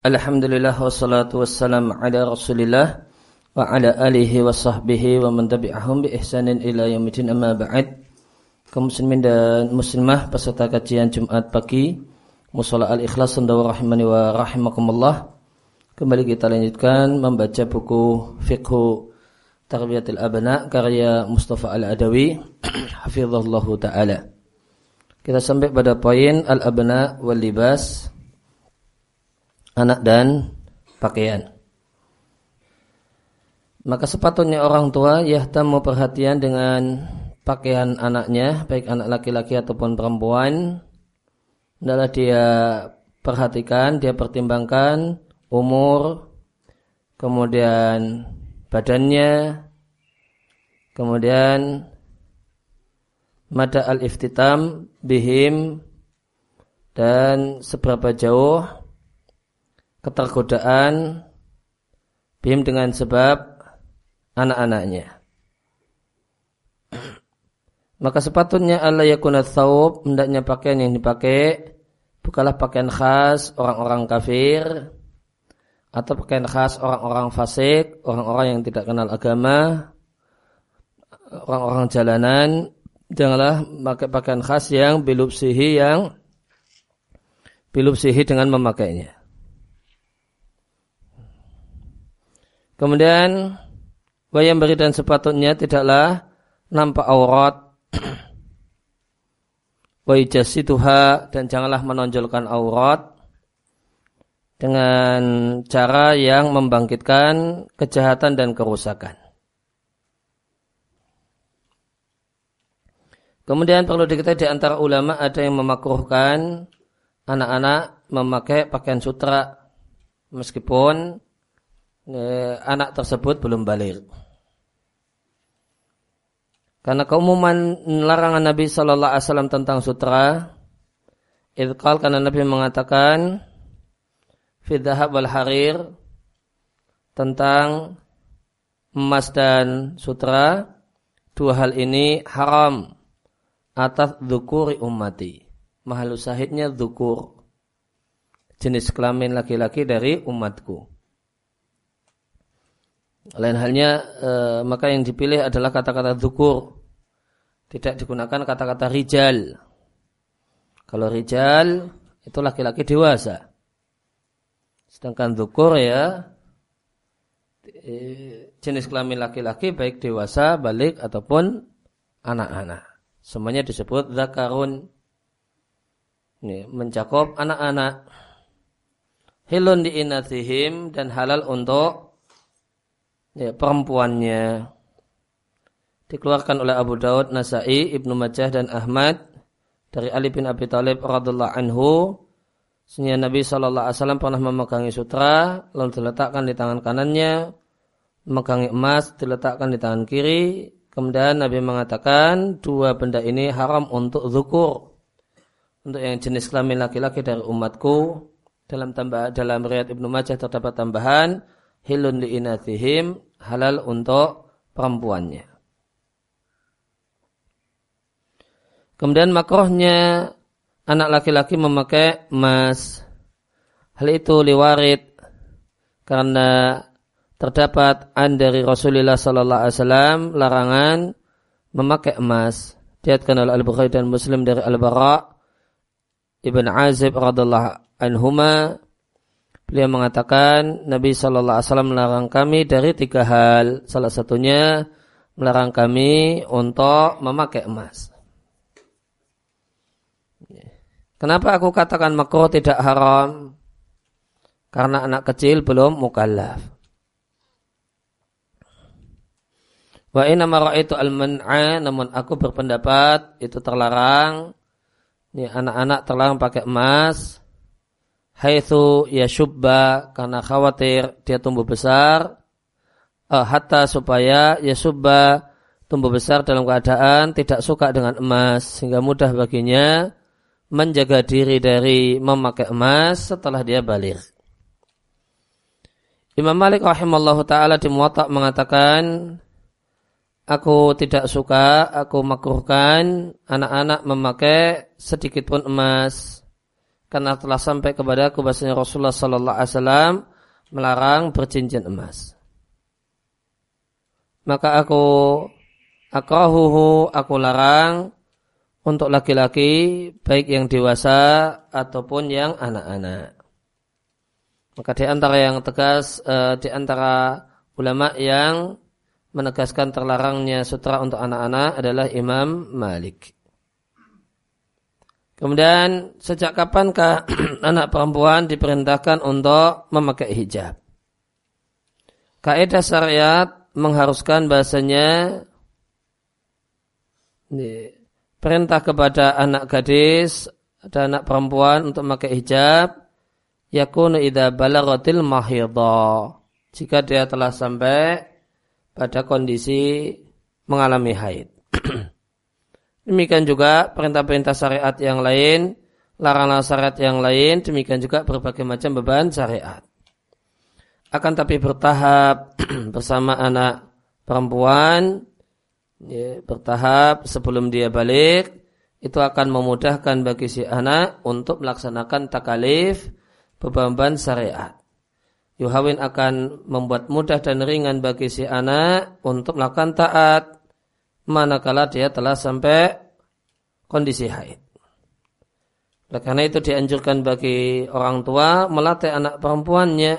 Alhamdulillah wassalatu wassalam ala rasulillah wa ala alihi wa sahbihi wa man tabi'ahum bi ihsanin ila yaumidin amma ba'd. Kaum muslimin dan muslimah peserta kajian Jumat pagi Musola al-Ikhlas Sendawa rahimani wa rahimakumullah. Kembali kita lanjutkan membaca buku Fiqhu Tarbiyatil Abna karya Mustafa Al-Adawi Hafizullah Ta'ala. Kita sampai pada poin Al-Abna wal Libas anak dan pakaian. Maka sepatutnya orang tua yahtamu perhatian dengan pakaian anaknya, baik anak laki-laki ataupun perempuan. Adalah dia perhatikan, dia pertimbangkan umur, kemudian badannya, kemudian mada al-iftitam bihim dan seberapa jauh ketergodaan bim dengan sebab anak-anaknya. Maka sepatutnya Allah yakunat thawb, hendaknya pakaian yang dipakai bukanlah pakaian khas orang-orang kafir atau pakaian khas orang-orang fasik, orang-orang yang tidak kenal agama, orang-orang jalanan, janganlah pakai pakaian khas yang bilupsihi yang bilupsihi dengan memakainya. Kemudian bayam beri dan sepatutnya tidaklah nampak aurat tuha dan janganlah menonjolkan aurat dengan cara yang membangkitkan kejahatan dan kerusakan. Kemudian perlu diketahui di antara ulama ada yang memakruhkan anak-anak memakai pakaian sutra meskipun anak tersebut belum balik. Karena keumuman larangan Nabi Shallallahu Alaihi Wasallam tentang sutra, idqal karena Nabi mengatakan fidahab wal harir tentang emas dan sutra dua hal ini haram atas dukuri ummati. Mahal sahidnya jenis kelamin laki-laki dari umatku. Lain halnya e, maka yang dipilih adalah kata-kata dukur. Tidak digunakan kata-kata rijal. Kalau rijal itu laki-laki dewasa. Sedangkan dukur ya e, jenis kelamin laki-laki baik dewasa, balik ataupun anak-anak. Semuanya disebut zakarun. Ini mencakup anak-anak. Hilun diinatihim dan halal untuk ya, perempuannya dikeluarkan oleh Abu Daud, Nasai, Ibnu Majah dan Ahmad dari Ali bin Abi Thalib radhiallahu anhu Sehingga Nabi Shallallahu Alaihi Wasallam pernah memegangi sutra, lalu diletakkan di tangan kanannya, memegangi emas diletakkan di tangan kiri. Kemudian Nabi mengatakan dua benda ini haram untuk zukur, untuk yang jenis kelamin laki-laki dari umatku. Dalam tambah dalam riwayat Ibnu Majah terdapat tambahan hilun li'inathihim halal untuk perempuannya. Kemudian makrohnya anak laki-laki memakai emas. Hal itu liwarid karena terdapat an dari Rasulullah Sallallahu Alaihi Wasallam larangan memakai emas. Diatkan oleh Al Bukhari dan Muslim dari Al Bara ibn Azib radhiallahu anhuma Beliau mengatakan Nabi Shallallahu Alaihi Wasallam melarang kami dari tiga hal. Salah satunya melarang kami untuk memakai emas. Kenapa aku katakan makro tidak haram? Karena anak kecil belum mukallaf. Wa inna itu al-man'a namun aku berpendapat itu terlarang. Anak-anak terlarang pakai emas haitsu yashubba karena khawatir dia tumbuh besar uh, hatta supaya yashubba tumbuh besar dalam keadaan tidak suka dengan emas sehingga mudah baginya menjaga diri dari memakai emas setelah dia balik. Imam Malik rahimallahu taala di Muwatta mengatakan aku tidak suka, aku makruhkan anak-anak memakai sedikit pun emas karena telah sampai kepada bahasanya Rasulullah sallallahu alaihi wasallam melarang bercincin emas. Maka aku akrahuhu aku larang untuk laki-laki baik yang dewasa ataupun yang anak-anak. Maka di antara yang tegas uh, di antara ulama yang menegaskan terlarangnya sutra untuk anak-anak adalah Imam Malik. Kemudian sejak kapankah anak perempuan diperintahkan untuk memakai hijab? Kaidah syariat mengharuskan bahasanya perintah kepada anak gadis dan anak perempuan untuk memakai hijab yakunu idza balagatil mahidha jika dia telah sampai pada kondisi mengalami haid. Demikian juga perintah-perintah syariat yang lain, larangan syariat yang lain, demikian juga berbagai macam beban syariat. Akan tapi bertahap bersama anak perempuan ya, bertahap sebelum dia balik itu akan memudahkan bagi si anak untuk melaksanakan takalif beban syariat. Yuhawin akan membuat mudah dan ringan bagi si anak untuk melakukan taat manakala dia telah sampai kondisi haid. Oleh karena itu dianjurkan bagi orang tua melatih anak perempuannya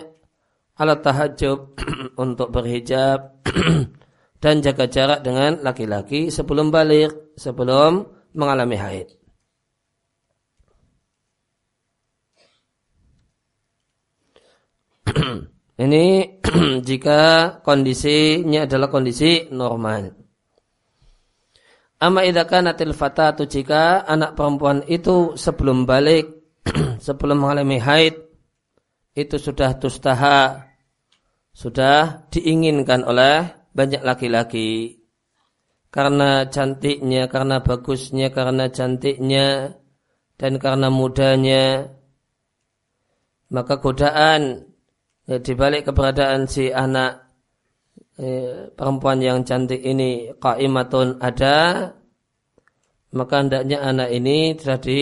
alat tahajud untuk berhijab dan jaga jarak dengan laki-laki sebelum balik, sebelum mengalami haid. Ini jika kondisinya adalah kondisi normal. Amma idza kanatil fatatu jika anak perempuan itu sebelum balik, sebelum mengalami haid, itu sudah tustaha, sudah diinginkan oleh banyak laki-laki. Karena cantiknya, karena bagusnya, karena cantiknya, dan karena mudanya, maka godaan ya, dibalik keberadaan si anak eh, perempuan yang cantik ini kaimatun ada, maka hendaknya anak ini sudah di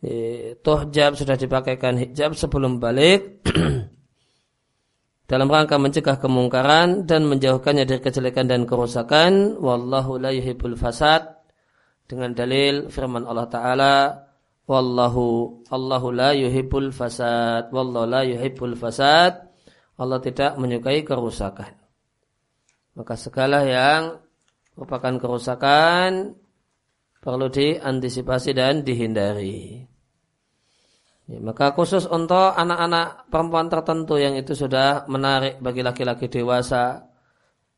eh, tohjab sudah dipakaikan hijab sebelum balik. Dalam rangka mencegah kemungkaran dan menjauhkannya dari kejelekan dan kerusakan wallahu la yuhibbul fasad. Dengan dalil firman Allah taala wallahu Allahu la yuhibbul fasad. Wallahu la yuhibbul fasad Allah tidak menyukai kerusakan. Maka segala yang merupakan kerusakan perlu diantisipasi dan dihindari. Ya, maka khusus untuk anak-anak perempuan tertentu yang itu sudah menarik bagi laki-laki dewasa,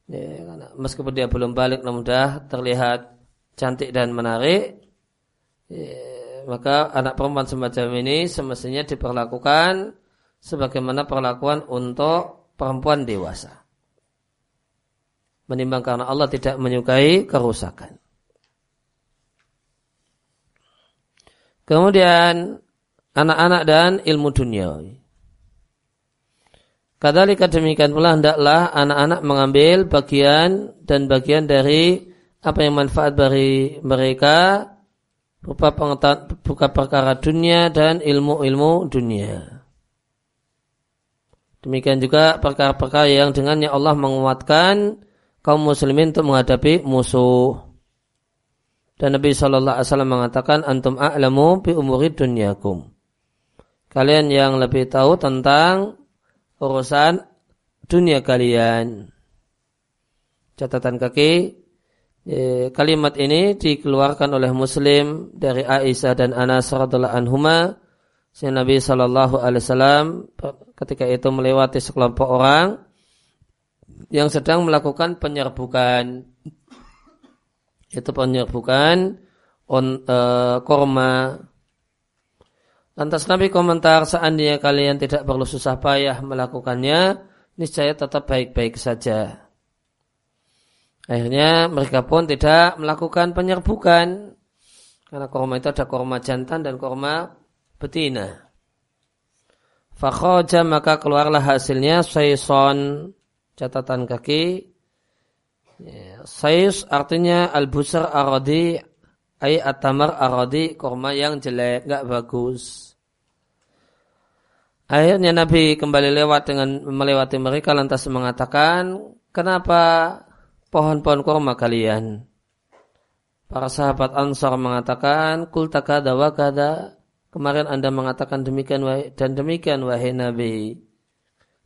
ya, meskipun dia belum balik namun sudah terlihat cantik dan menarik, ya, maka anak perempuan semacam ini semestinya diperlakukan sebagaimana perlakuan untuk perempuan dewasa. Menimbang karena Allah tidak menyukai kerusakan. Kemudian anak-anak dan ilmu dunia. Kadalika demikian pula hendaklah anak-anak mengambil bagian dan bagian dari apa yang manfaat bagi mereka berupa pengetahuan buka perkara dunia dan ilmu-ilmu dunia. Demikian juga perkara-perkara yang dengannya Allah menguatkan kaum muslimin untuk menghadapi musuh. Dan Nabi Shallallahu Alaihi Wasallam mengatakan antum a'lamu bi umuri dunyakum kalian yang lebih tahu tentang urusan dunia kalian. Catatan kaki, e, kalimat ini dikeluarkan oleh Muslim dari Aisyah dan Anas radhiallahu anhuma. Nabi Shallallahu Alaihi Wasallam ketika itu melewati sekelompok orang yang sedang melakukan penyerbukan, itu penyerbukan on, uh, korma Lantas Nabi komentar seandainya kalian tidak perlu susah payah melakukannya, niscaya tetap baik-baik saja. Akhirnya mereka pun tidak melakukan penyerbukan. Karena korma itu ada korma jantan dan korma betina. Fakhoja maka keluarlah hasilnya saison catatan kaki. Ya, sais artinya al-busar aradi ay atamar aradi kurma yang jelek, nggak bagus. Akhirnya Nabi kembali lewat dengan melewati mereka lantas mengatakan, kenapa pohon-pohon kurma kalian? Para sahabat Ansar mengatakan, kul takada wa kada. Kemarin anda mengatakan demikian dan demikian wahai Nabi.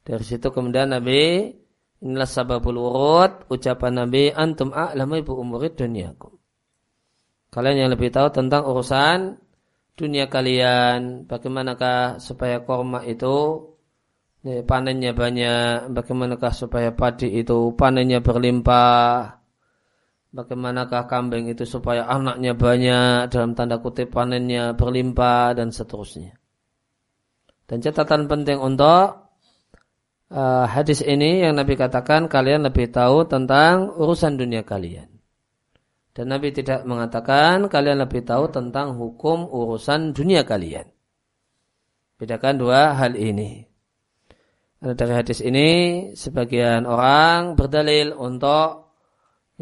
Dari situ kemudian Nabi inilah sababul urut ucapan Nabi antum a'lamu ibu umurid duniakum. Kalian yang lebih tahu tentang urusan dunia kalian. Bagaimanakah supaya korma itu ya, panennya banyak. Bagaimanakah supaya padi itu panennya berlimpah. Bagaimanakah kambing itu supaya anaknya banyak dalam tanda kutip panennya berlimpah dan seterusnya. Dan catatan penting untuk uh, hadis ini yang Nabi katakan kalian lebih tahu tentang urusan dunia kalian. Dan Nabi tidak mengatakan kalian lebih tahu tentang hukum urusan dunia kalian. Bedakan dua hal ini. Dari hadis ini sebagian orang berdalil untuk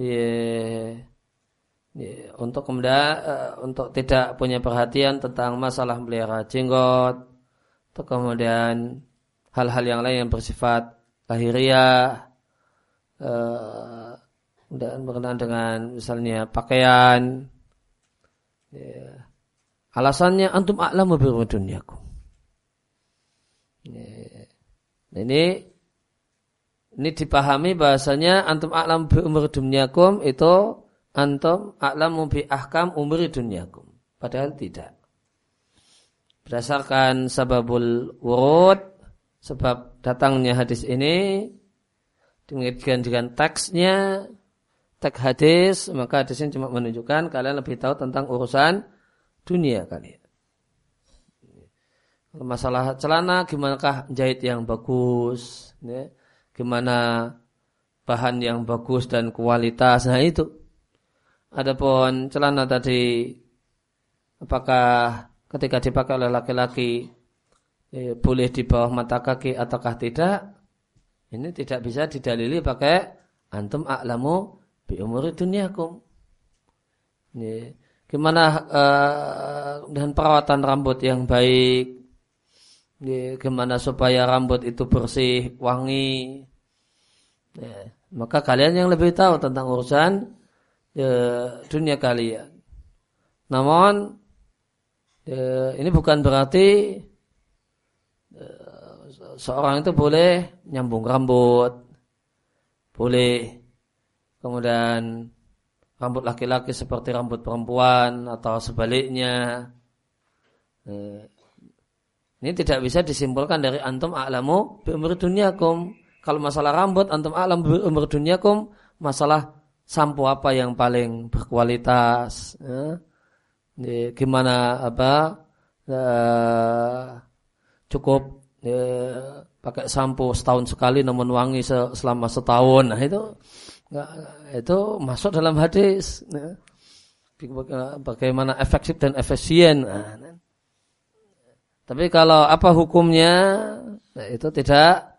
ya, ya, untuk kemudian uh, untuk tidak punya perhatian tentang masalah melihara jenggot, atau kemudian hal-hal yang lain yang bersifat lahiriah uh, dan berkenaan dengan misalnya pakaian ya. alasannya antum a'lamu bi dunyakum ya. ini ini dipahami bahasanya antum a'lamu bi umur dunyakum itu antum a'lamu bi ahkam umur dunyakum. Padahal tidak. Berdasarkan sababul wurud sebab datangnya hadis ini demikian dengan teksnya teks hadis maka hadis ini cuma menunjukkan kalian lebih tahu tentang urusan dunia kalian. Masalah celana gimanakah jahit yang bagus ya. Gimana bahan yang bagus dan kualitas. Nah itu. Adapun celana tadi. Apakah ketika dipakai oleh laki-laki eh, boleh di bawah mata kaki ataukah tidak? Ini tidak bisa didalili pakai antum a'lamu bi umuri dunyakum. Ini. Gimana uh, dengan perawatan rambut yang baik? Ini, gimana supaya rambut itu bersih wangi ya, maka kalian yang lebih tahu tentang urusan ya, dunia kalian namun ya, ini bukan berarti seorang itu boleh nyambung rambut, boleh kemudian rambut laki-laki seperti rambut perempuan atau sebaliknya. Eh, ini tidak bisa disimpulkan dari antum a'lamu bi umur dunyakum. Kalau masalah rambut antum a'lam umur dunyakum, masalah sampo apa yang paling berkualitas, ya. gimana apa uh, cukup ya, pakai sampo setahun sekali namun wangi selama setahun. Nah itu itu masuk dalam hadis. Ya. Bagaimana efektif dan efisien. Nah, tapi kalau apa hukumnya nah, itu tidak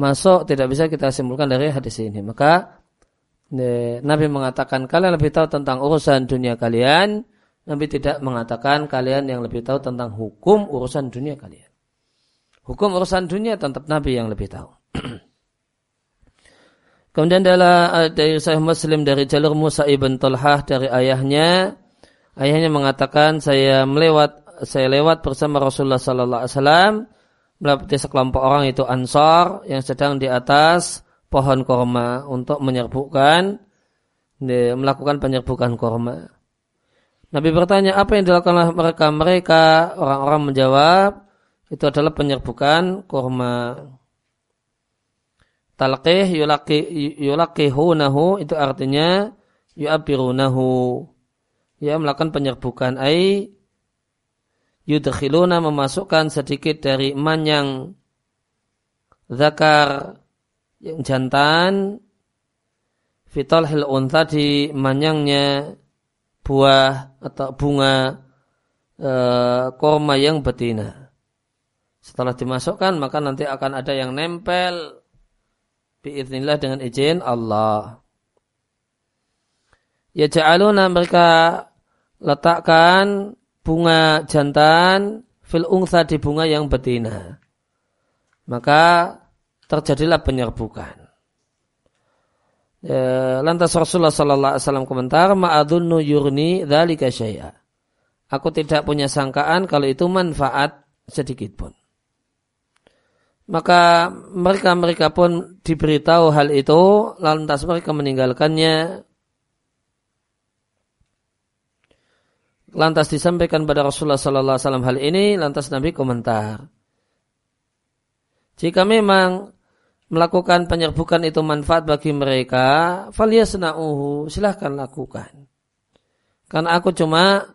masuk, tidak bisa kita simpulkan dari hadis ini. Maka ya, Nabi mengatakan kalian lebih tahu tentang urusan dunia kalian. Nabi tidak mengatakan kalian yang lebih tahu tentang hukum urusan dunia kalian. Hukum urusan dunia tetap Nabi yang lebih tahu. Kemudian adalah eh, dari Sahih Muslim dari jalur Musa ibn Talhah dari ayahnya, ayahnya mengatakan saya melewat saya lewat bersama Rasulullah Sallallahu Alaihi Wasallam melewati sekelompok orang itu Ansar yang sedang di atas pohon korma untuk menyerbukan melakukan penyerbukan korma. Nabi bertanya apa yang dilakukan mereka mereka orang-orang menjawab itu adalah penyerbukan kurma. Talqih yulaki yulaqihunahu itu artinya yu'abirunahu. Ya melakukan penyerbukan ai yudkhiluna memasukkan sedikit dari manyang zakar yang jantan hil unta di manyangnya buah atau bunga e, korma yang betina. Setelah dimasukkan maka nanti akan ada yang nempel biiznillah dengan izin Allah. Ya ja'aluna mereka letakkan bunga jantan fil ungsa di bunga yang betina. Maka terjadilah penyerbukan. Ya, lantas Rasulullah Sallallahu Alaihi Wasallam komentar, ma'adunnu yurni dzalika syai'a. Aku tidak punya sangkaan kalau itu manfaat sedikit pun. Maka mereka-mereka pun diberitahu hal itu, lantas mereka meninggalkannya. Lantas disampaikan pada Rasulullah Sallallahu Alaihi Wasallam hal ini, lantas Nabi komentar. Jika memang melakukan penyerbukan itu manfaat bagi mereka, faliyasna'uhu, silahkan lakukan. Karena aku cuma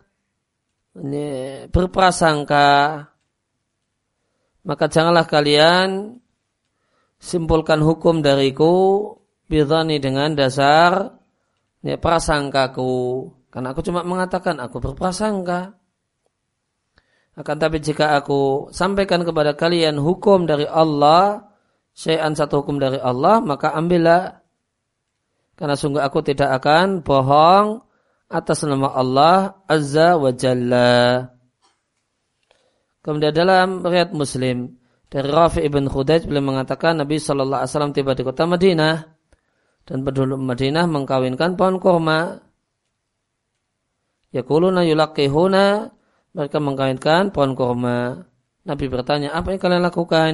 berprasangka, maka janganlah kalian simpulkan hukum dariku bidhani dengan dasar ya, prasangkaku. Karena aku cuma mengatakan aku berprasangka. Akan tapi jika aku sampaikan kepada kalian hukum dari Allah, syai'an satu hukum dari Allah, maka ambillah. Karena sungguh aku tidak akan bohong atas nama Allah Azza wa Jalla. Kemudian dalam riwayat Muslim dari Rafi ibn Khudaij beliau mengatakan Nabi Shallallahu Alaihi Wasallam tiba di kota Madinah dan penduduk Madinah mengkawinkan pohon kurma. Yakuluna yulakihuna mereka mengkawinkan pohon kurma. Nabi bertanya, apa yang kalian lakukan?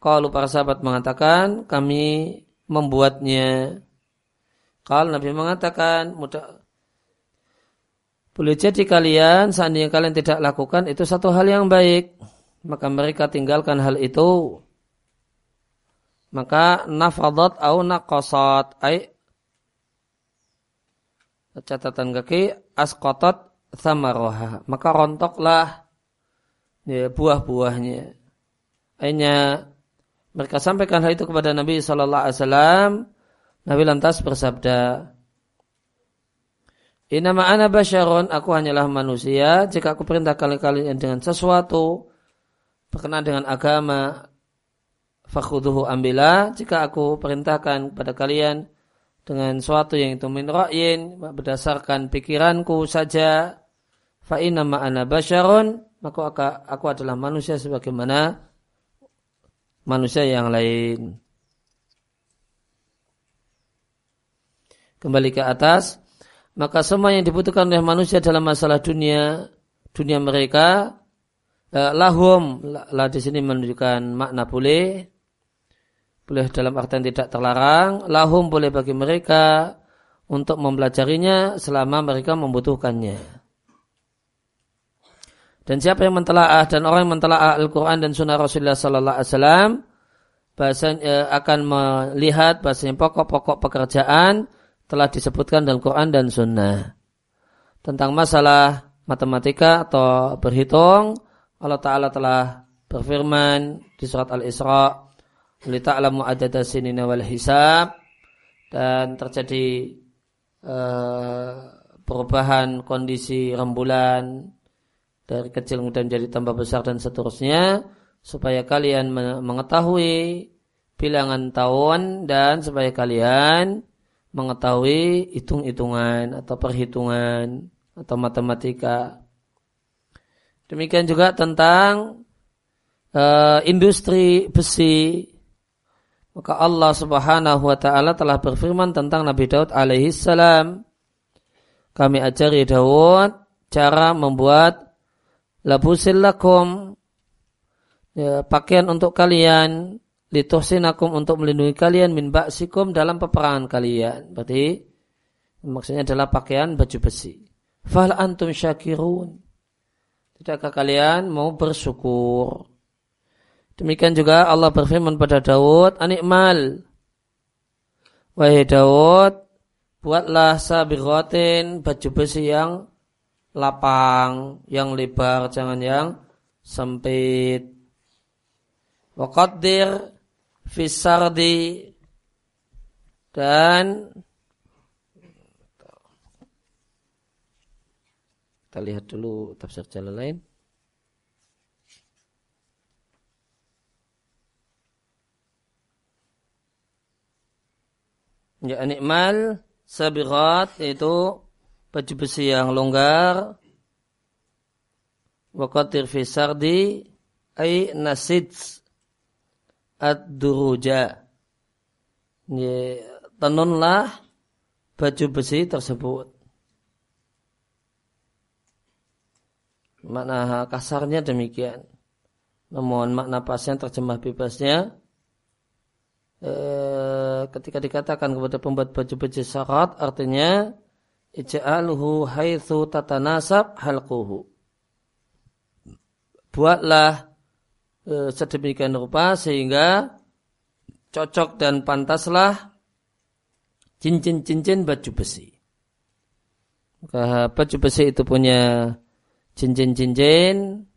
Kalau para sahabat mengatakan kami membuatnya. Kalau Nabi mengatakan mudah boleh jadi kalian seandainya kalian tidak lakukan itu satu hal yang baik. Maka mereka tinggalkan hal itu. Maka nafadat au naqasat ay catatan kaki askotot samaroha. Maka rontoklah ya, buah-buahnya. Akhirnya mereka sampaikan hal itu kepada Nabi Shallallahu Alaihi Wasallam. Nabi lantas bersabda, Inama ana basyaron, aku hanyalah manusia. Jika aku perintah kalian dengan sesuatu berkenaan dengan agama, fakhuduhu ambillah. Jika aku perintahkan kepada kalian dengan sesuatu yang itu min ra'yin, berdasarkan pikiranku saja, fa inama ana basyaron, maka aku adalah manusia sebagaimana manusia yang lain. Kembali ke atas, maka semua yang dibutuhkan oleh manusia dalam masalah dunia, dunia mereka, eh, lahum, lah di sini menunjukkan makna boleh, boleh dalam artian tidak terlarang, lahum boleh bagi mereka untuk mempelajarinya selama mereka membutuhkannya. Dan siapa yang mentelaah dan orang yang mentelaah Al-Quran dan Sunnah Rasulullah Sallallahu Alaihi Wasallam bahasanya eh, akan melihat bahasanya pokok-pokok pekerjaan telah disebutkan dalam Quran dan Sunnah tentang masalah matematika atau berhitung Allah Taala telah berfirman di surat Al-Isra li ta'lamu adada sinina wal hisab dan terjadi uh, perubahan kondisi rembulan dari kecil kemudian jadi tambah besar dan seterusnya supaya kalian mengetahui bilangan tahun dan supaya kalian mengetahui hitung-hitungan atau perhitungan atau matematika. Demikian juga tentang uh, industri besi. Maka Allah Subhanahu wa taala telah berfirman tentang Nabi Daud alaihi salam. Kami ajari Daud cara membuat labusil lakum ya, pakaian untuk kalian lituhsinakum untuk melindungi kalian min ba'sikum dalam peperangan kalian. Berarti maksudnya adalah pakaian baju besi. Fal antum syakirun. Tidakkah kalian mau bersyukur? Demikian juga Allah berfirman pada Daud, Anikmal. Wahai Daud, buatlah sabiratin baju besi yang lapang, yang lebar, jangan yang sempit. Waqaddir fisardi dan kita lihat dulu tafsir jalan lain. Ya, nikmal sabirat itu baju besi yang longgar. Waqatir fi sardi ay nasid ad-duruja. Tenunlah baju besi tersebut. Makna kasarnya demikian. Namun makna pasnya terjemah bebasnya Eh, ketika dikatakan kepada pembuat baju-baju syarat artinya ij'alhu haitsu tatanasab halquhu. Buatlah e, sedemikian rupa sehingga cocok dan pantaslah cincin-cincin baju besi. Maka baju besi itu punya cincin-cincin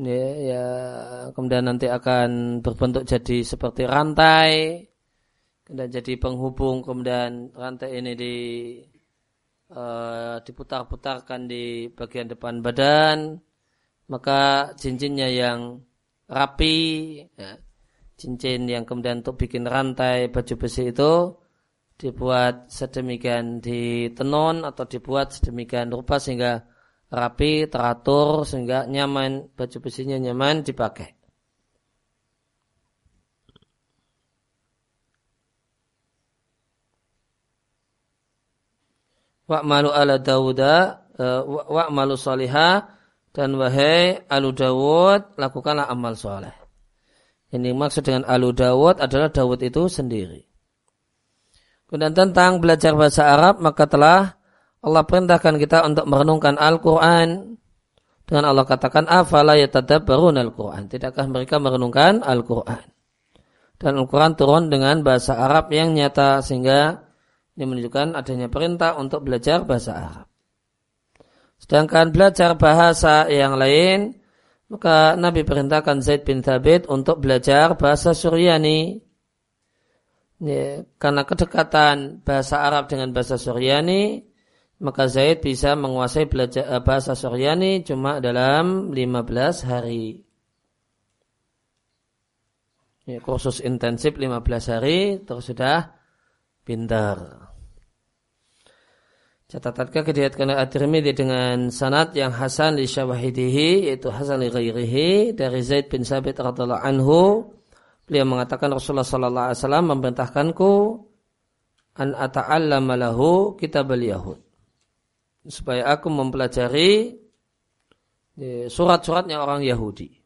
ya, ya kemudian nanti akan berbentuk jadi seperti rantai kemudian jadi penghubung kemudian rantai ini di uh, diputar-putarkan di bagian depan badan maka cincinnya yang rapi ya, cincin yang kemudian untuk bikin rantai baju besi itu dibuat sedemikian ditenun atau dibuat sedemikian rupa sehingga rapi, teratur sehingga nyaman, baju besinya nyaman dipakai. malu ala Dawuda e, malu salihah dan wahai alu Dawud lakukanlah amal soleh. Ini maksud dengan alu Dawud adalah Dawud itu sendiri. Kemudian tentang belajar bahasa Arab maka telah Allah perintahkan kita untuk merenungkan Al-Quran. Dengan Allah katakan, afala yatadabbarun Al-Quran. Tidakkah mereka merenungkan Al-Quran? Dan Al-Quran turun dengan bahasa Arab yang nyata sehingga ini menunjukkan adanya perintah untuk belajar bahasa Arab. Sedangkan belajar bahasa yang lain, maka Nabi perintahkan Zaid bin Thabit untuk belajar bahasa Suryani. Ya, karena kedekatan bahasa Arab dengan bahasa Suryani, maka Zaid bisa menguasai belajar eh, bahasa Suryani cuma dalam 15 hari. Ya, kursus intensif 15 hari terus sudah pintar. Catatan kaki diriatkan At-Tirmidzi dengan sanad yang hasan li syawahidihi yaitu hasan li ghairihi dari Zaid bin Sabit radhiyallahu anhu beliau mengatakan Rasulullah sallallahu alaihi wasallam memerintahkanku an ata'allama lahu kitab al-yahud supaya aku mempelajari ya, surat-suratnya orang Yahudi.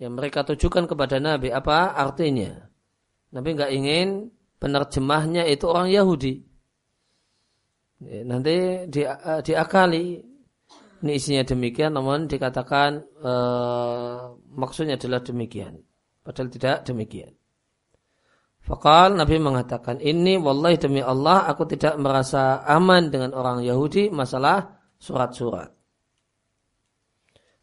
Yang mereka tujukan kepada Nabi apa artinya? Nabi nggak ingin penerjemahnya itu orang Yahudi. Ya, nanti uh, diakali. Ini isinya demikian namun dikatakan uh, maksudnya adalah demikian. Padahal tidak demikian Fakal Nabi mengatakan ini wallahi demi Allah aku tidak merasa aman dengan orang Yahudi masalah surat-surat.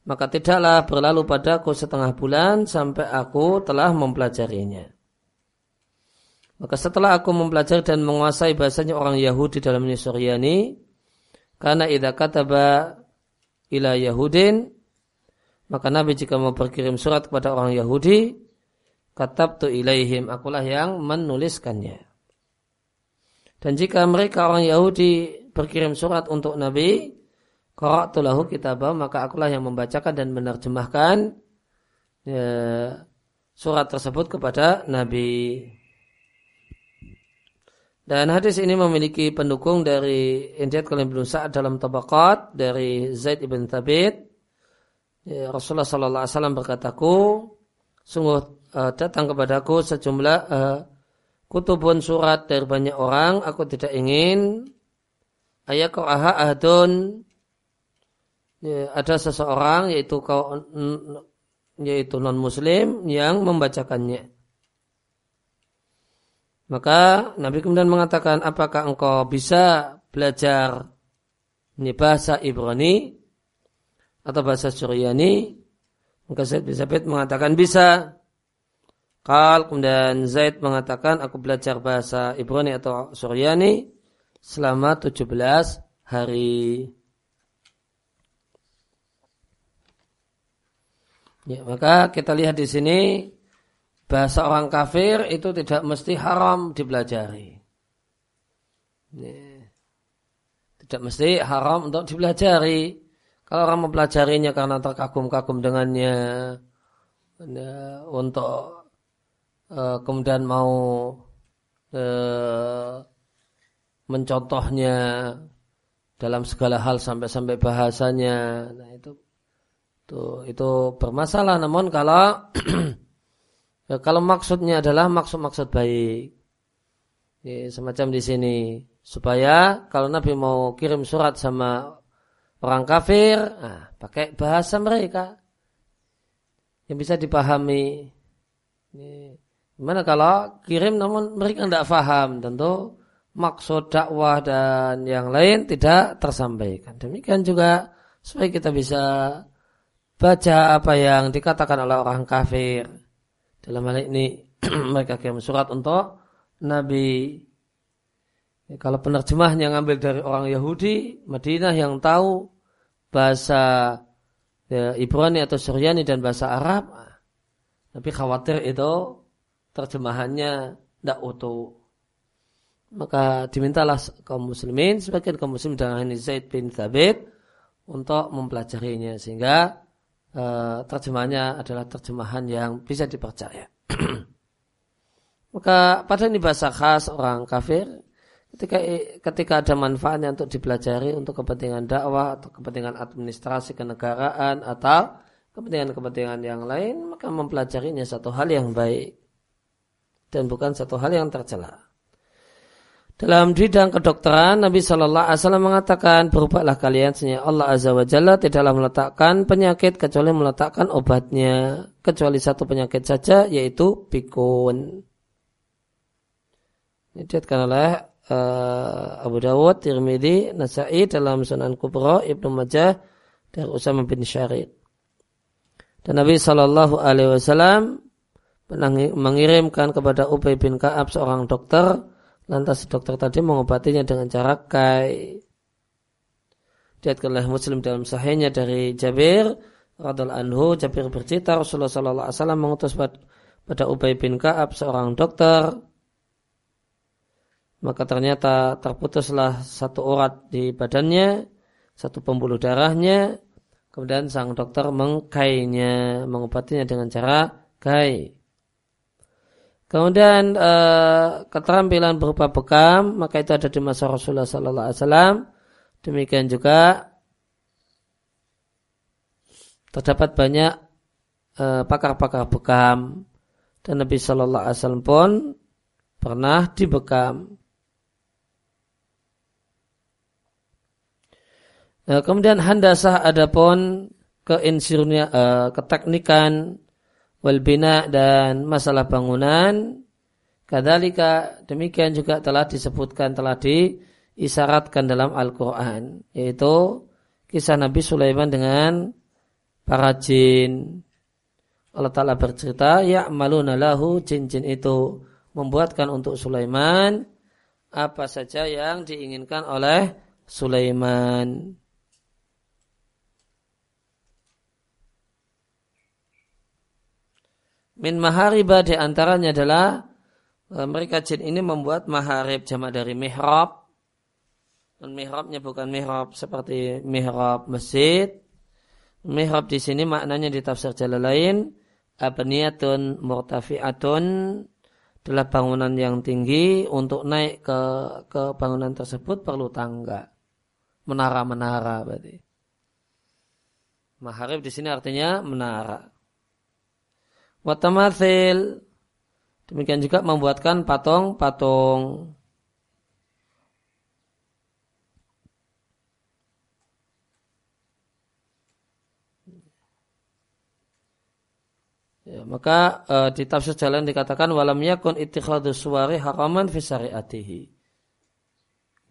Maka tidaklah berlalu padaku setengah bulan sampai aku telah mempelajarinya. Maka setelah aku mempelajari dan menguasai bahasanya orang Yahudi dalam Suryani, karena idza kataba ila Yahudin, maka Nabi jika mau berkirim surat kepada orang Yahudi, katab tu ilaihim akulah yang menuliskannya. Dan jika mereka orang Yahudi berkirim surat untuk Nabi, qara'tulahu kitabah maka akulah yang membacakan dan menerjemahkan ya, surat tersebut kepada Nabi. Dan hadis ini memiliki pendukung dari Injat Kalim bin Sa'ad dalam tabaqat dari Zaid ibn Thabit. Ya, Rasulullah sallallahu alaihi wasallam berkataku, sungguh uh, datang kepadaku sejumlah uh, kutubun surat dari banyak orang, aku tidak ingin aha ahadun ya, ada seseorang yaitu kau yaitu non muslim yang membacakannya. Maka Nabi kemudian mengatakan, apakah engkau bisa belajar ini bahasa Ibrani atau bahasa Suryani? Maka Zaid bin Sabit mengatakan bisa. Kal kemudian Zaid mengatakan aku belajar bahasa Ibrani atau Suryani selama 17 hari. Ya, maka kita lihat di sini bahasa orang kafir itu tidak mesti haram dipelajari. Tidak mesti haram untuk dipelajari. Kalau orang mempelajarinya karena terkagum-kagum dengannya ya, untuk uh, kemudian mau uh, mencontohnya dalam segala hal sampai-sampai bahasanya, nah itu itu itu bermasalah. Namun kalau ya, kalau maksudnya adalah maksud-maksud baik, ya, semacam di sini supaya kalau Nabi mau kirim surat sama orang kafir, nah, pakai bahasa mereka yang bisa dipahami. Gimana kalau kirim namun mereka tidak faham, tentu maksud dakwah dan yang lain tidak tersampaikan. Demikian juga supaya kita bisa baca apa yang dikatakan oleh orang kafir. Dalam hal ini mereka kirim surat untuk Nabi Ya, kalau penerjemahnya ngambil dari orang Yahudi, Madinah yang tahu bahasa ya, Ibrani atau Suryani dan bahasa Arab, tapi khawatir itu terjemahannya tidak utuh. Maka dimintalah kaum muslimin, sebagian kaum muslim dan ini Zaid bin Thabit untuk mempelajarinya sehingga uh, terjemahannya adalah terjemahan yang bisa dipercaya. Maka pada ini bahasa khas orang kafir ketika ketika ada manfaatnya untuk dipelajari untuk kepentingan dakwah atau kepentingan administrasi kenegaraan atau kepentingan-kepentingan yang lain maka mempelajarinya satu hal yang baik dan bukan satu hal yang tercela. Dalam bidang kedokteran, Nabi Shallallahu Alaihi Wasallam mengatakan berubahlah kalian sehingga Allah Azza wa Jalla tidaklah meletakkan penyakit kecuali meletakkan obatnya kecuali satu penyakit saja yaitu pikun. Ini dikatakan oleh uh, Abu Dawud, Tirmidzi, Nasai dalam Sunan Kubra, Ibnu Majah dari Usama bin Syarid. Dan Nabi Shallallahu Alaihi Wasallam mengirimkan kepada Ubay bin Kaab seorang dokter, lantas dokter tadi mengobatinya dengan cara kai. Diatkan oleh Muslim dalam sahihnya dari Jabir radhiallahu anhu, Jabir bercerita Rasulullah Shallallahu Alaihi Wasallam mengutus pada Ubay bin Kaab seorang dokter maka ternyata terputuslah satu urat di badannya, satu pembuluh darahnya, kemudian sang dokter mengkainya, mengobatinya dengan cara kai. Kemudian eh, keterampilan berupa bekam, maka itu ada di masa Rasulullah Sallallahu Alaihi Wasallam. Demikian juga terdapat banyak eh, pakar-pakar bekam dan Nabi Sallallahu Alaihi Wasallam pun pernah dibekam. Eh, kemudian handasah adapun keinsirunia, uh, keteknikan, walbina dan masalah bangunan. Kadalika demikian juga telah disebutkan, telah diisyaratkan dalam Al-Quran. Yaitu kisah Nabi Sulaiman dengan para jin. Allah Ta'ala bercerita, Ya'maluna lahu jin-jin itu membuatkan untuk Sulaiman apa saja yang diinginkan oleh Sulaiman. Min mahariba di antaranya adalah e, mereka jin ini membuat maharib jamak dari mihrab. Dan mihrabnya bukan mihrab seperti mihrab masjid. Mihrab di sini maknanya di tafsir jalan lain abniyatun murtafi'atun adalah bangunan yang tinggi untuk naik ke ke bangunan tersebut perlu tangga. Menara-menara berarti. Maharib di sini artinya menara. Watamathil. Demikian juga membuatkan patung-patung. Ya, maka e, di tafsir jalan dikatakan walam yakun ittikhadhu suwari haraman fi syariatihi.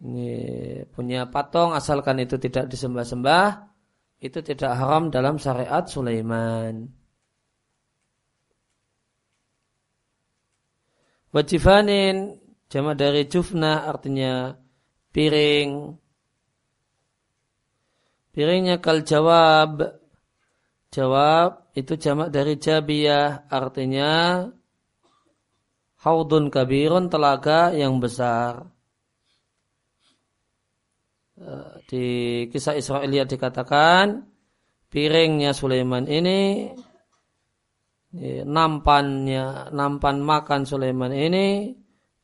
Ini punya patung asalkan itu tidak disembah-sembah itu tidak haram dalam syariat Sulaiman. Wajifanin jama dari jufna artinya piring. Piringnya kal jawab. Jawab itu jamak dari jabiyah artinya haudun kabirun telaga yang besar. eh, di kisah Israelia dikatakan piringnya Sulaiman ini nampannya nampan makan Sulaiman ini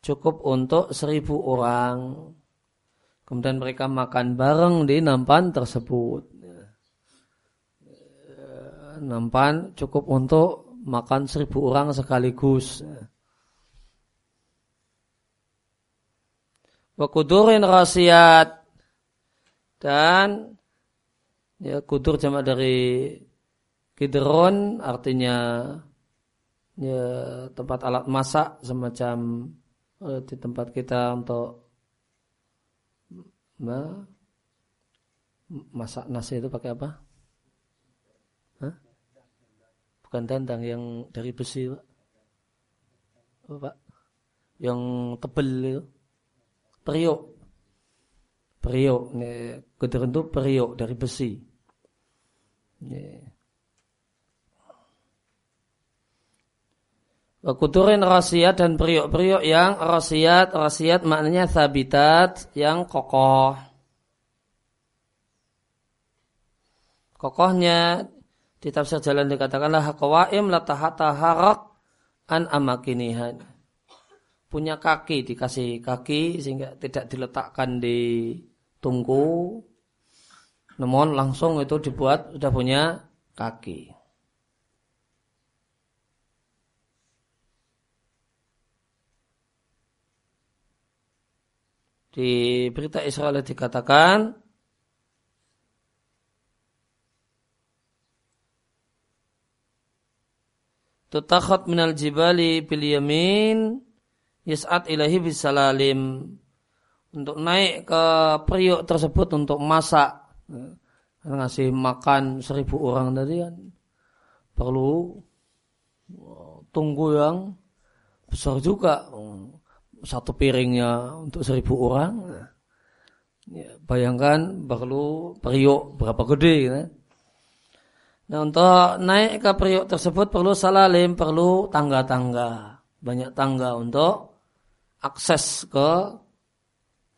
cukup untuk seribu orang. Kemudian mereka makan bareng di nampan tersebut. Nampan cukup untuk makan seribu orang sekaligus. Wakudurin rasiat dan ya kudur jamak dari kidron artinya ya tempat alat masak semacam eh, di tempat kita untuk ma, masak nasi itu pakai apa? Hah? Bukan dandang yang dari besi, Pak. Oh, Pak. Yang tebel itu periuk. Periuk. Kederan itu periuk dari besi. Kuturin rasiat dan periuk-periuk yang rasiat, rasiat maknanya sabitat yang kokoh. Kokohnya di tafsir jalan dikatakanlah kawaim latahata harak an amakinihan punya kaki dikasih kaki sehingga tidak diletakkan di tungku namun langsung itu dibuat sudah punya kaki di berita Israel dikatakan tutakhat minal jibali bil yamin yas'at ilahi bisalalim untuk naik ke periuk tersebut untuk masak. Ngasih makan seribu orang tadi kan. Perlu tunggu yang besar juga satu piringnya untuk seribu orang ya, bayangkan perlu periuk berapa gede gitu. Nah untuk naik ke periuk tersebut perlu salalim, perlu tangga-tangga, banyak tangga untuk akses ke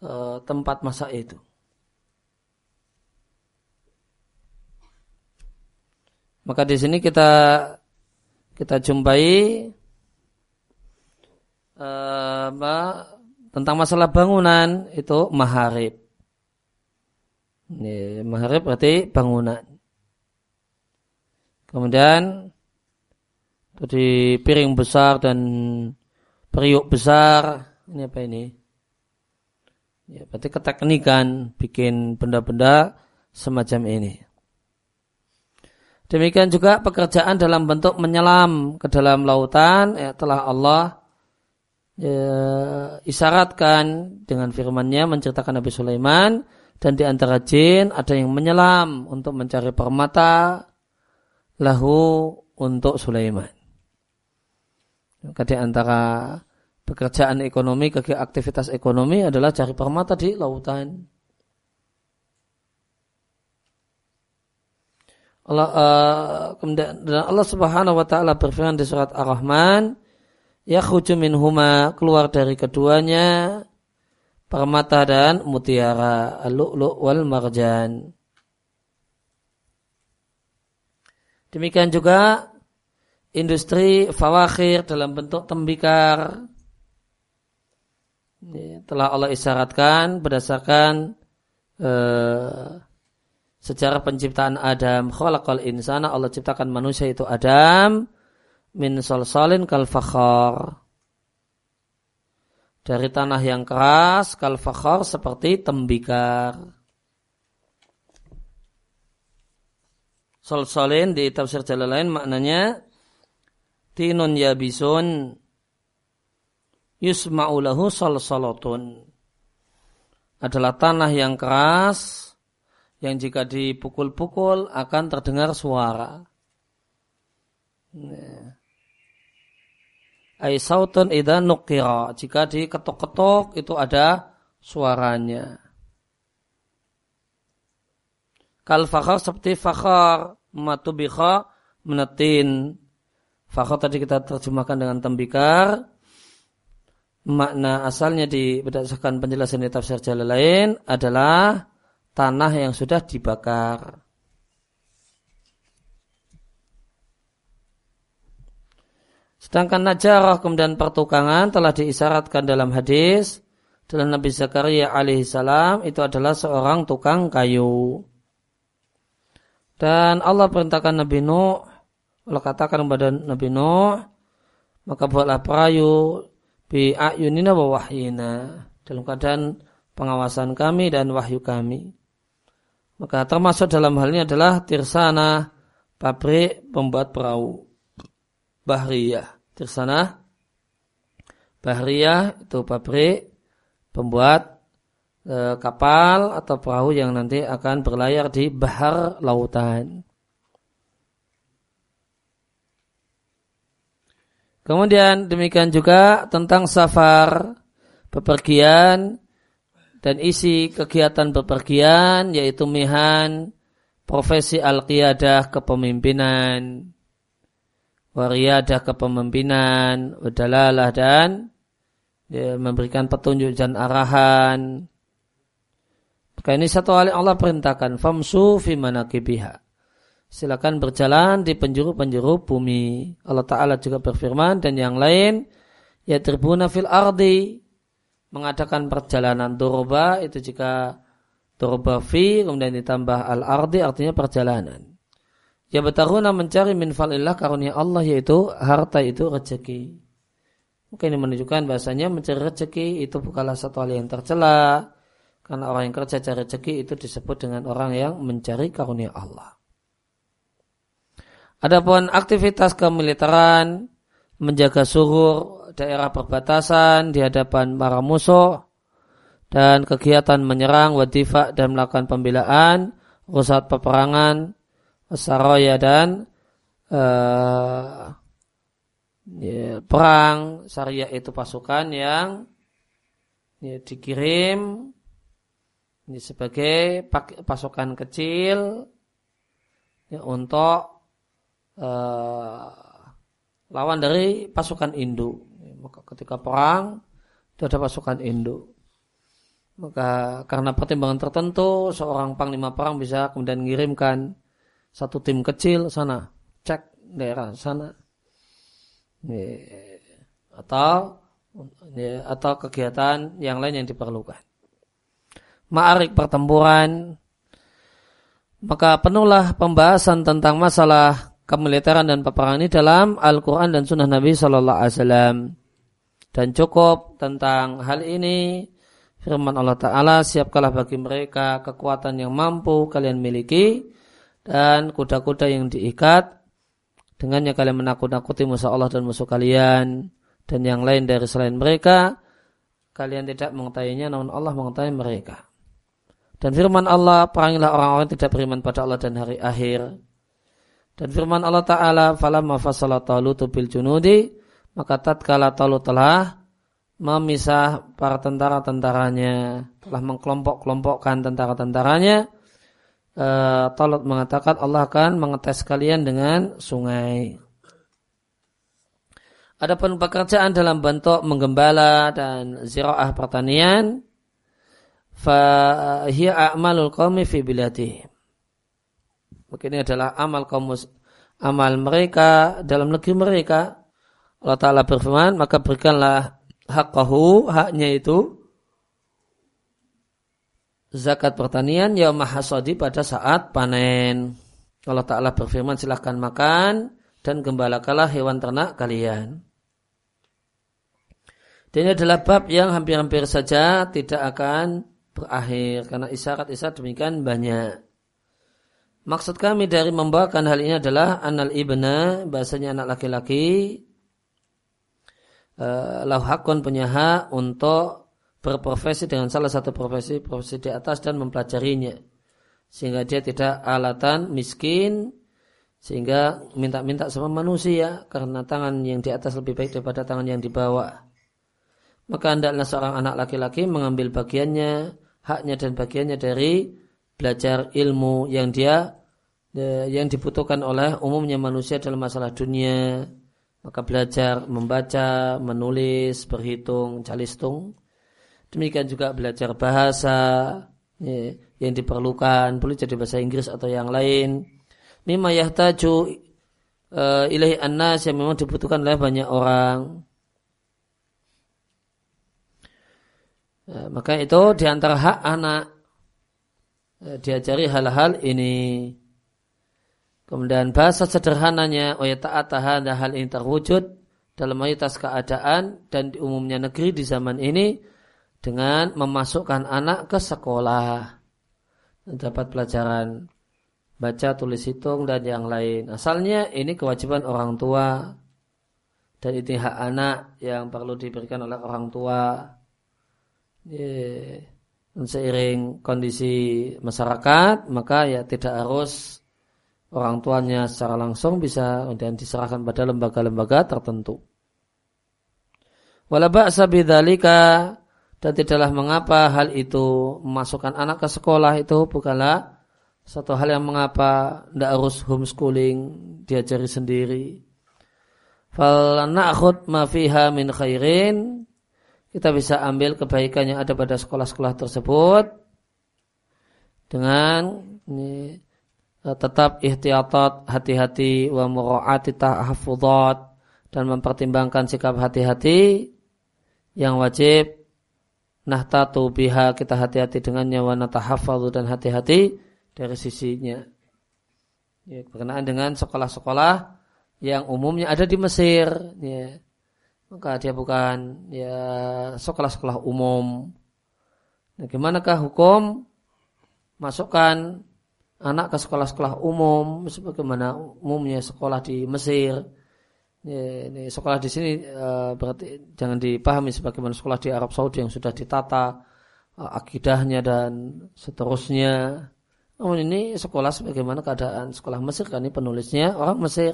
uh, tempat masak itu. Maka di sini kita kita jumpai uh, tentang masalah bangunan itu maharib. Maharib berarti bangunan. Kemudian di piring besar dan periuk besar ini apa ini? Ya, berarti keteknikan bikin benda-benda semacam ini. Demikian juga pekerjaan dalam bentuk menyelam ke dalam lautan ya, telah Allah ya, isyaratkan dengan firman-Nya menceritakan Nabi Sulaiman dan di antara jin ada yang menyelam untuk mencari permata lahu untuk Sulaiman. Maka di antara pekerjaan ekonomi, aktivitas ekonomi adalah cari permata di lautan. Allah uh, kemudian Allah Subhanahu wa taala berfirman di surat Ar-Rahman, "Yakhruju minhuma keluar dari keduanya permata dan mutiara, al-lu'lu' wal marjan." Demikian juga industri fawakhir dalam bentuk tembikar. Telah Allah isyaratkan berdasarkan uh, sejarah penciptaan Adam. Khalaqal insana Allah ciptakan manusia itu Adam min solsolin kal fakhar. Dari tanah yang keras kal fakhar seperti tembikar. Solsolin di tafsir jalan lain maknanya tinun yabisun yusma'u lahu salsalatun. Adalah tanah yang keras yang jika dipukul-pukul akan terdengar suara. Ai sautun idza nukira jika diketok-ketok itu ada suaranya. Kal fakhar seperti fakhar matubikha menetin. Fakhar tadi kita terjemahkan dengan tembikar makna asalnya di berdasarkan penjelasan di tafsir jalan lain adalah tanah yang sudah dibakar. Sedangkan najarah kemudian pertukangan telah diisyaratkan dalam hadis dalam Nabi Zakaria alaihissalam itu adalah seorang tukang kayu. Dan Allah perintahkan Nabi Nuh, Allah katakan kepada Nabi Nuh, maka buatlah perayu bi ayunina wa wahyina dalam keadaan pengawasan kami dan wahyu kami. Maka termasuk dalam hal ini adalah tirsana pabrik pembuat perahu. Bahriyah. Tirsana Bahriyah itu pabrik pembuat e, kapal atau perahu yang nanti akan berlayar di bahar lautan. Kemudian demikian juga tentang safar bepergian dan isi kegiatan bepergian yaitu mihan profesi al-qiyadah kepemimpinan wariyadah kepemimpinan, udalalah dan ya, memberikan petunjuk dan arahan. Maka ini satu hal yang Allah perintahkan, famsu fi manakibiha. Silakan berjalan di penjuru-penjuru bumi. Allah Ta'ala juga berfirman dan yang lain, ya tribuna fil ardi, mengadakan perjalanan doroba, itu jika doroba fi, kemudian ditambah al-ardi, artinya perjalanan. Ya betaruna mencari min falillah karunia Allah yaitu harta itu rezeki. Mungkin ini menunjukkan bahasanya mencari rezeki itu bukanlah satu hal yang tercela. Karena orang yang kerja cari rezeki itu disebut dengan orang yang mencari karunia Allah. Adapun aktivitas kemiliteran, menjaga suhur daerah perbatasan di hadapan para musuh, dan kegiatan menyerang, wadifak dan melakukan pembelaan, rusat peperangan, saraya dan uh, ya, perang syariah itu pasukan yang ya, dikirim ini sebagai pasukan kecil ya, untuk uh, lawan dari pasukan induk. Ya, maka ketika perang itu ada pasukan induk. Maka karena pertimbangan tertentu seorang panglima perang bisa kemudian mengirimkan satu tim kecil sana. Cek daerah sana. Atau atau kegiatan yang lain yang diperlukan. Ma'arik pertempuran. Maka penuhlah pembahasan tentang masalah kemiliteran dan peperangan ini dalam Al-Quran dan Sunnah Nabi Sallallahu Alaihi Wasallam. Dan cukup tentang hal ini firman Allah Ta'ala siapkanlah bagi mereka kekuatan yang mampu kalian miliki dan kuda-kuda yang diikat dengannya kalian menakut-nakuti musuh Allah dan musuh kalian dan yang lain dari selain mereka kalian tidak mengetahuinya namun Allah mengetahui mereka. Dan firman Allah perangilah orang-orang tidak beriman pada Allah dan hari akhir. Dan firman Allah Ta'ala falamma fasala talutu bil junudi maka tatkala Talut telah memisah para tentara-tentaranya telah mengkelompok-kelompokkan tentara-tentaranya uh, Talut mengatakan Allah akan mengetes kalian dengan sungai. Adapun pekerjaan dalam bentuk menggembala dan ziraah pertanian, fahiyya a'malul qawmi fi biladi. Ini adalah amal kaum amal mereka dalam negeri mereka. Allah Ta'ala berfirman, maka berikanlah haqqahu, haknya itu zakat pertanian yaum hasadi pada saat panen. Allah Ta'ala berfirman silahkan makan dan gembalakanlah hewan ternak kalian. Dan ini adalah bab yang hampir-hampir saja tidak akan berakhir karena isyarat-isyarat demikian banyak. Maksud kami dari membawakan hal ini adalah anal ibna bahasanya anak laki-laki uh, lau hakun punya hak untuk berprofesi dengan salah satu profesi profesi di atas dan mempelajarinya. Sehingga dia tidak alatan miskin sehingga minta-minta sama manusia karena tangan yang di atas lebih baik daripada tangan yang di bawah. Maka hendaklah seorang anak laki-laki mengambil bagiannya haknya dan bagiannya dari belajar ilmu yang dia eh, yang dibutuhkan oleh umumnya manusia dalam masalah dunia. Maka belajar membaca menulis berhitung calistung Demikian juga belajar bahasa, ya, yang diperlukan. Boleh jadi bahasa Inggris atau yang lain. Mimma yahtaju uh, ilahi annas yang memang dibutuhkan oleh banyak orang. Uh, maka itu di antara hak anak uh, diajari hal-hal ini. Kemudian bahasa sederhananya oh ya taat hal ini terwujud dalam mayoritas keadaan dan umumnya negeri di zaman ini dengan memasukkan anak ke sekolah dapat pelajaran baca, tulis, hitung dan yang lain. Asalnya ini kewajiban orang tua dan itu hak anak yang perlu diberikan oleh orang tua. Dan seiring kondisi masyarakat, maka ya tidak harus orang tuanya secara langsung bisa dan diserahkan pada lembaga-lembaga tertentu. Wala ba'sa bidzalika dan tidaklah mengapa hal itu memasukkan anak ke sekolah itu bukanlah satu hal yang mengapa tidak harus homeschooling diajari sendiri. Fal na'khud ma fiha min khairin kita bisa ambil kebaikan yang ada pada sekolah-sekolah tersebut dengan ini, tetap ihtiyatat hati-hati wa mura'ati tahaffudzat dan mempertimbangkan sikap hati-hati yang wajib nahtatu biha kita hati-hati dengannya wa natahafadhu dan hati-hati dari sisinya. Ya, berkenaan dengan sekolah-sekolah yang umumnya ada di Mesir, ya. maka dia bukan ya sekolah-sekolah umum. Nah, bagaimanakah hukum masukkan anak ke sekolah-sekolah umum sebagaimana umumnya sekolah di Mesir? Ini sekolah di sini uh, berarti jangan dipahami sebagaimana sekolah di Arab Saudi yang sudah ditata uh, akidahnya dan seterusnya. Namun ini sekolah sebagaimana keadaan sekolah Mesir kan ini penulisnya orang Mesir.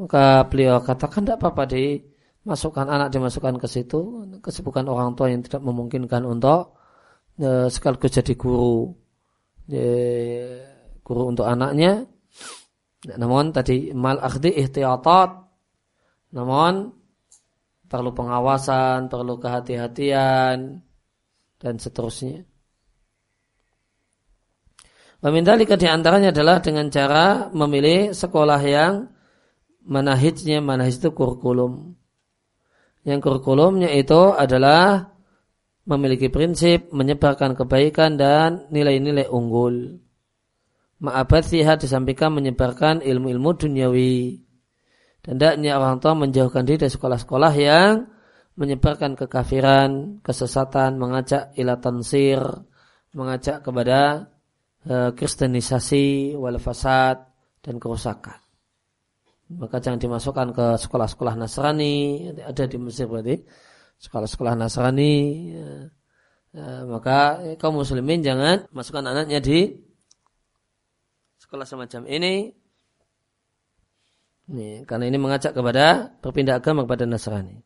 Maka beliau katakan tidak apa-apa di masukkan anak dimasukkan ke situ kesibukan orang tua yang tidak memungkinkan untuk uh, sekaligus jadi guru guru untuk anaknya namun tadi mal akhdi ihtiyatat. Namun perlu pengawasan, perlu kehati-hatian dan seterusnya. Memindalika di antaranya adalah dengan cara memilih sekolah yang manahijnya, manahij itu kurikulum. Yang kurikulumnya itu adalah memiliki prinsip menyebarkan kebaikan dan nilai-nilai unggul ma'abathiha disampaikan menyebarkan ilmu-ilmu duniawi. Dan tidaknya orang tua menjauhkan diri dari sekolah-sekolah yang menyebarkan kekafiran, kesesatan, mengajak ila tansir, mengajak kepada uh, kristenisasi, wal fasad, dan kerusakan. Maka jangan dimasukkan ke sekolah-sekolah Nasrani, ada di Mesir berarti, sekolah-sekolah Nasrani, ya. Ya, maka kaum muslimin jangan masukkan anaknya di sekolah semacam ini ini, karena ini mengajak kepada berpindah agama kepada Nasrani.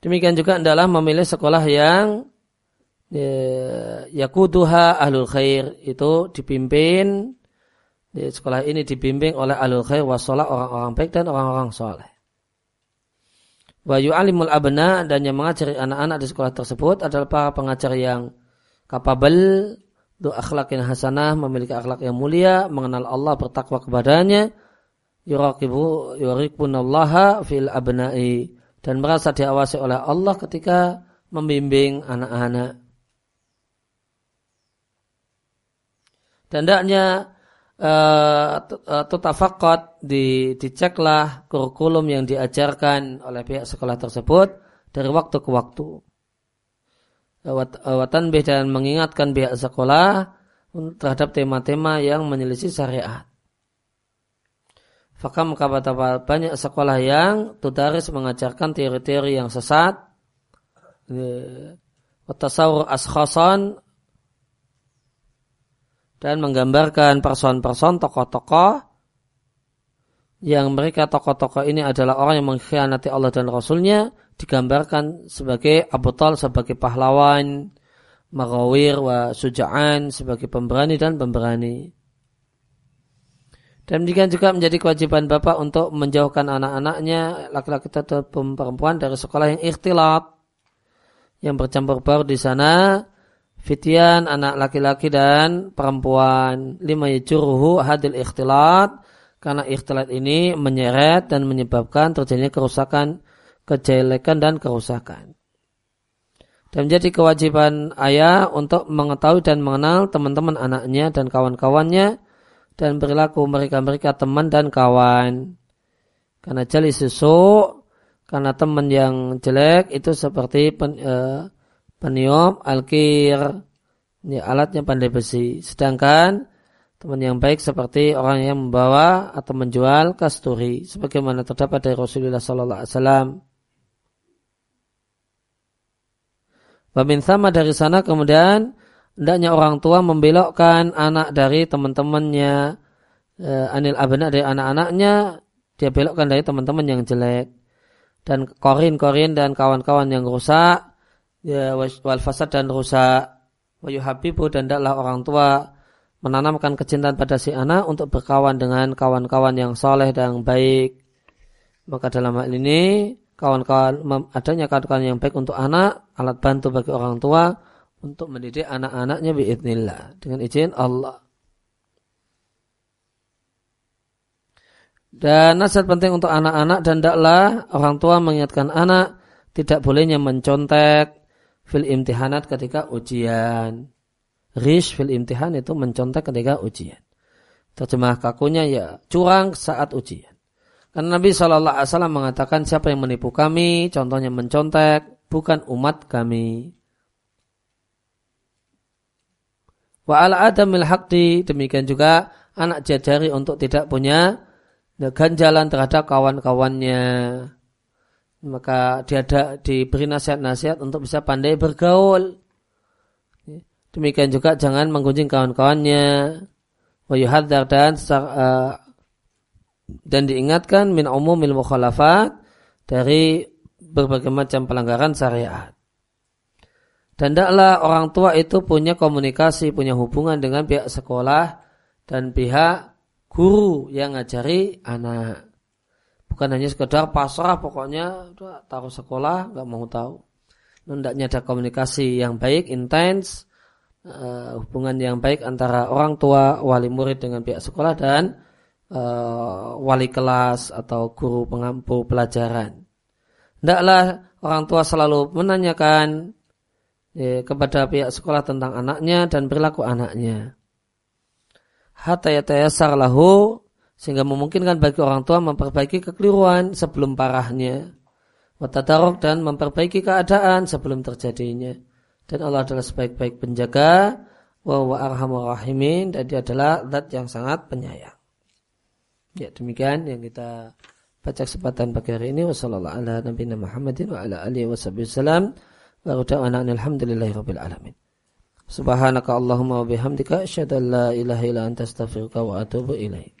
Demikian juga adalah memilih sekolah yang ya, yakuduha ahlul khair itu dipimpin di sekolah ini dibimbing oleh ahlul khair wasolah orang-orang baik dan orang-orang soleh. Wa yu'alimul abna dan yang mengajari anak-anak di sekolah tersebut adalah para pengajar yang kapabel itu akhlak yang hasanah, memiliki akhlak yang mulia, mengenal Allah, bertakwa kepadanya, yuraqibu yuriqunallaha fil abna'i. Dan merasa diawasi oleh Allah ketika membimbing anak-anak. Dan hendaknya uh, tutafakot di diceklah kurikulum yang diajarkan oleh pihak sekolah tersebut dari waktu ke waktu watan dan mengingatkan pihak sekolah terhadap tema-tema yang menyelisih syariat. Fakam betapa banyak sekolah yang tudaris mengajarkan teori-teori yang sesat, watasawur askhasan, dan menggambarkan person-person tokoh-tokoh yang mereka tokoh-tokoh ini adalah orang yang mengkhianati Allah dan Rasulnya digambarkan sebagai abutal sebagai pahlawan, marawir wa suja'an sebagai pemberani dan pemberani. Dan demikian juga menjadi kewajiban bapak untuk menjauhkan anak-anaknya, laki-laki atau perempuan dari sekolah yang ikhtilat, yang bercampur baur di sana, fitian anak laki-laki dan perempuan lima yajuruhu hadil ikhtilat karena ikhtilat ini menyeret dan menyebabkan terjadinya kerusakan kejelekan dan kerusakan dan menjadi kewajiban ayah untuk mengetahui dan mengenal teman-teman anaknya dan kawan-kawannya dan perilaku mereka-mereka teman dan kawan. Karena jali susu, karena teman yang jelek itu seperti pen, uh, peniup, alkir, ini alatnya pandai besi. Sedangkan teman yang baik seperti orang yang membawa atau menjual kasturi, sebagaimana terdapat dari Rasulullah Sallallahu Alaihi Wasallam. Wamin sama dari sana kemudian hendaknya orang tua membelokkan anak dari teman-temannya eh, anil abna dari anak-anaknya dia belokkan dari teman-teman yang jelek dan korin-korin dan kawan-kawan yang rusak ya wal fasad dan rusak wayu habibu dan hendaklah orang tua menanamkan kecintaan pada si anak untuk berkawan dengan kawan-kawan yang soleh dan baik maka dalam hal ini kawan-kawan adanya kawan-kawan yang baik untuk anak, alat bantu bagi orang tua untuk mendidik anak-anaknya biidnillah dengan izin Allah. Dan nasihat penting untuk anak-anak dan daklah orang tua mengingatkan anak tidak bolehnya mencontek fil imtihanat ketika ujian. Rish fil imtihan itu mencontek ketika ujian. Terjemah kakunya ya curang saat ujian. Karena Nabi Shallallahu Alaihi Wasallam mengatakan siapa yang menipu kami, contohnya mencontek, bukan umat kami. Wa ala adamil haqdi, demikian juga anak jajari untuk tidak punya ganjalan terhadap kawan-kawannya. Maka dia ada diberi nasihat-nasihat untuk bisa pandai bergaul. Demikian juga jangan menggunjing kawan-kawannya. Wa yuhadzar dan uh, dan diingatkan min umumil mukhalafat dari berbagai macam pelanggaran syariat. Dan tidaklah orang tua itu punya komunikasi, punya hubungan dengan pihak sekolah dan pihak guru yang ngajari anak. Bukan hanya sekedar pasrah pokoknya taruh sekolah nggak mau tahu. Hendaknya ada komunikasi yang baik, intens, uh, hubungan yang baik antara orang tua, wali murid dengan pihak sekolah dan uh, wali kelas atau guru pengampu pelajaran. Tidaklah orang tua selalu menanyakan ya, kepada pihak sekolah tentang anaknya dan perilaku anaknya. Hatta lahu sehingga memungkinkan bagi orang tua memperbaiki kekeliruan sebelum parahnya. Watadarok dan memperbaiki keadaan sebelum terjadinya. Dan Allah adalah sebaik-baik penjaga wa wa arhamur rahimin dan dia adalah zat yang sangat penyayang. Ya demikian yang kita baca kesempatan pagi hari ini wasallallahu ala nabiyina Muhammadin wa ala alihi wasallam wa da'wana alhamdulillahi rabbil alamin. Subhanaka Allahumma wa bihamdika asyhadu an la ilaha illa anta astaghfiruka wa atubu ilaik.